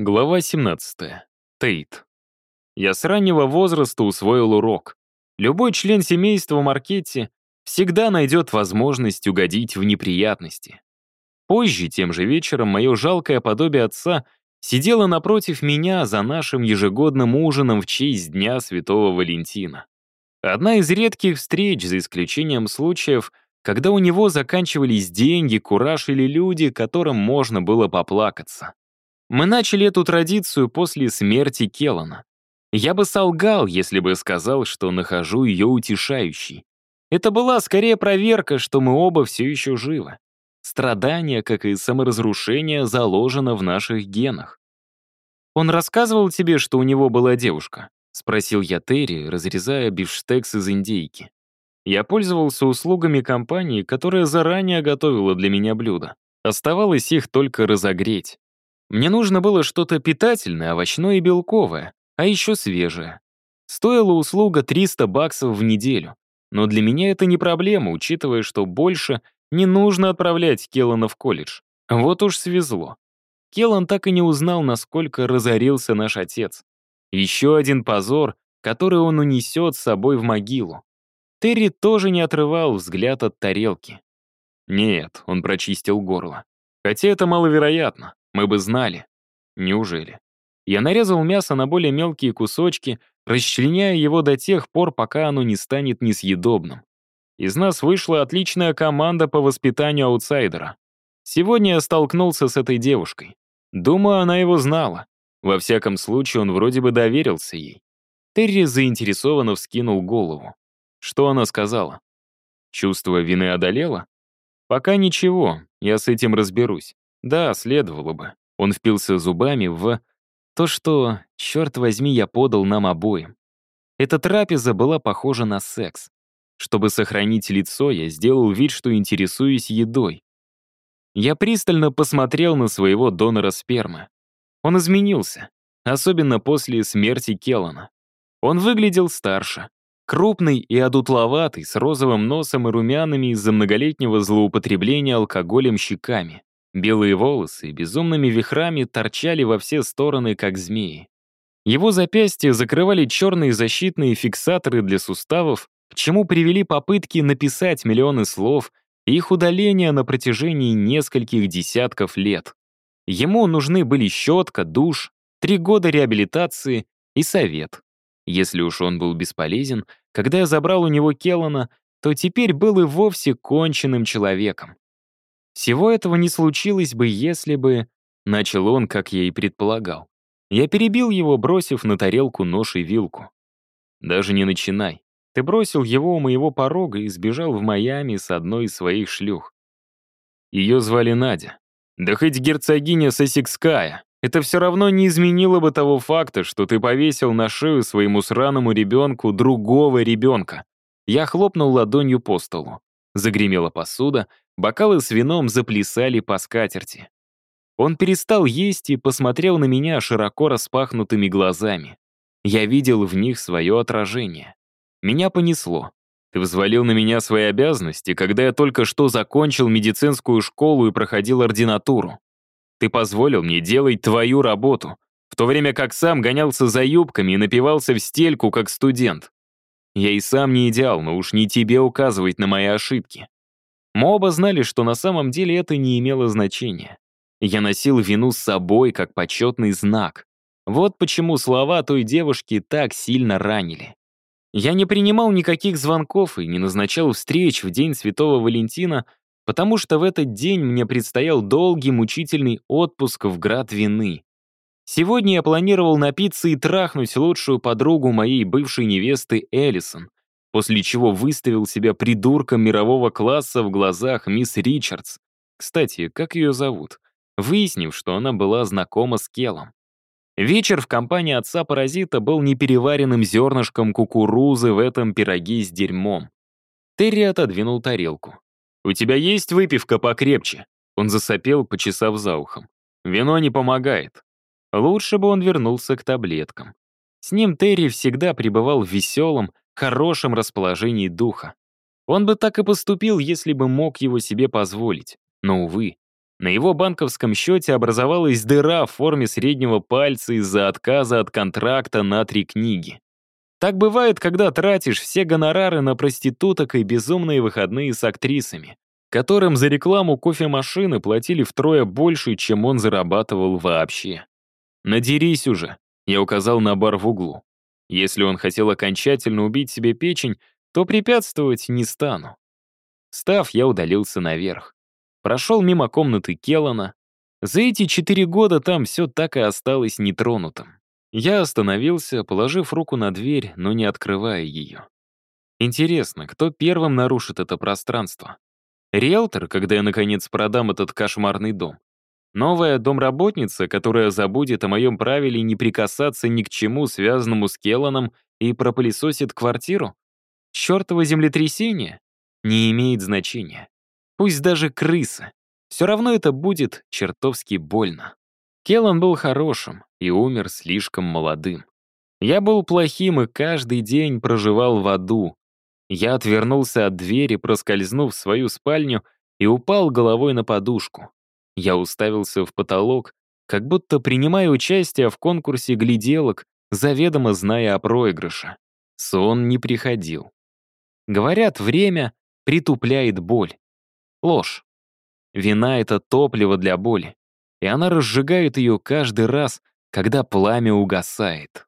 Глава 17. Тейт. Я с раннего возраста усвоил урок. Любой член семейства Маркетти всегда найдет возможность угодить в неприятности. Позже, тем же вечером, мое жалкое подобие отца сидело напротив меня за нашим ежегодным ужином в честь Дня Святого Валентина. Одна из редких встреч, за исключением случаев, когда у него заканчивались деньги, кураж или люди, которым можно было поплакаться. Мы начали эту традицию после смерти Келлана. Я бы солгал, если бы сказал, что нахожу ее утешающей. Это была скорее проверка, что мы оба все еще живы. Страдание, как и саморазрушение, заложено в наших генах. «Он рассказывал тебе, что у него была девушка?» — спросил я Терри, разрезая бифштекс из индейки. Я пользовался услугами компании, которая заранее готовила для меня блюдо. Оставалось их только разогреть. Мне нужно было что-то питательное, овощное и белковое, а еще свежее. Стоила услуга 300 баксов в неделю. Но для меня это не проблема, учитывая, что больше не нужно отправлять Келлана в колледж. Вот уж свезло. Келлан так и не узнал, насколько разорился наш отец. Еще один позор, который он унесет с собой в могилу. Терри тоже не отрывал взгляд от тарелки. Нет, он прочистил горло. Хотя это маловероятно. Мы бы знали. Неужели? Я нарезал мясо на более мелкие кусочки, расчленяя его до тех пор, пока оно не станет несъедобным. Из нас вышла отличная команда по воспитанию аутсайдера. Сегодня я столкнулся с этой девушкой. Думаю, она его знала. Во всяком случае, он вроде бы доверился ей. Терри заинтересованно вскинул голову. Что она сказала? Чувство вины одолело? Пока ничего, я с этим разберусь. Да, следовало бы. Он впился зубами в то, что, черт возьми, я подал нам обоим. Эта трапеза была похожа на секс. Чтобы сохранить лицо, я сделал вид, что интересуюсь едой. Я пристально посмотрел на своего донора спермы. Он изменился, особенно после смерти Келлана. Он выглядел старше, крупный и одутловатый, с розовым носом и румянами из-за многолетнего злоупотребления алкоголем щеками. Белые волосы безумными вихрами торчали во все стороны, как змеи. Его запястья закрывали черные защитные фиксаторы для суставов, к чему привели попытки написать миллионы слов и их удаление на протяжении нескольких десятков лет. Ему нужны были щетка, душ, три года реабилитации и совет. Если уж он был бесполезен, когда я забрал у него Келлана, то теперь был и вовсе конченным человеком. Всего этого не случилось бы, если бы... Начал он, как я и предполагал. Я перебил его, бросив на тарелку нож и вилку. Даже не начинай. Ты бросил его у моего порога и сбежал в Майами с одной из своих шлюх. Ее звали Надя. Да хоть герцогиня Сосикская. Это все равно не изменило бы того факта, что ты повесил на шею своему сраному ребенку другого ребенка. Я хлопнул ладонью по столу. Загремела посуда, Бокалы с вином заплясали по скатерти. Он перестал есть и посмотрел на меня широко распахнутыми глазами. Я видел в них свое отражение. Меня понесло. Ты взвалил на меня свои обязанности, когда я только что закончил медицинскую школу и проходил ординатуру. Ты позволил мне делать твою работу, в то время как сам гонялся за юбками и напивался в стельку, как студент. Я и сам не идеал, но уж не тебе указывать на мои ошибки. Мы оба знали, что на самом деле это не имело значения. Я носил вину с собой как почетный знак. Вот почему слова той девушки так сильно ранили. Я не принимал никаких звонков и не назначал встреч в день Святого Валентина, потому что в этот день мне предстоял долгий мучительный отпуск в град вины. Сегодня я планировал напиться и трахнуть лучшую подругу моей бывшей невесты Эллисон, после чего выставил себя придурком мирового класса в глазах мисс Ричардс. Кстати, как ее зовут? Выяснив, что она была знакома с Келом. Вечер в компании отца-паразита был непереваренным зернышком кукурузы в этом пироге с дерьмом. Терри отодвинул тарелку. «У тебя есть выпивка покрепче?» Он засопел, почесав за ухом. «Вино не помогает». Лучше бы он вернулся к таблеткам. С ним Терри всегда пребывал в веселом, хорошем расположении духа. Он бы так и поступил, если бы мог его себе позволить. Но, увы, На его банковском счете образовалась дыра в форме среднего пальца из-за отказа от контракта на три книги. Так бывает, когда тратишь все гонорары на проституток и безумные выходные с актрисами, которым за рекламу кофемашины платили втрое больше, чем он зарабатывал вообще. «Надерись уже», — я указал на бар в углу. Если он хотел окончательно убить себе печень, то препятствовать не стану. Став, я удалился наверх. Прошел мимо комнаты Келлана. За эти четыре года там все так и осталось нетронутым. Я остановился, положив руку на дверь, но не открывая ее. Интересно, кто первым нарушит это пространство? Риэлтор, когда я, наконец, продам этот кошмарный дом? Новая домработница, которая забудет о моем правиле не прикасаться ни к чему, связанному с Келланом, и пропылесосит квартиру? Чёртово землетрясение? Не имеет значения. Пусть даже крыса. Все равно это будет чертовски больно. Келлан был хорошим и умер слишком молодым. Я был плохим и каждый день проживал в аду. Я отвернулся от двери, проскользнув в свою спальню, и упал головой на подушку. Я уставился в потолок, как будто принимая участие в конкурсе гляделок, заведомо зная о проигрыше. Сон не приходил. Говорят, время притупляет боль. Ложь. Вина — это топливо для боли, и она разжигает ее каждый раз, когда пламя угасает.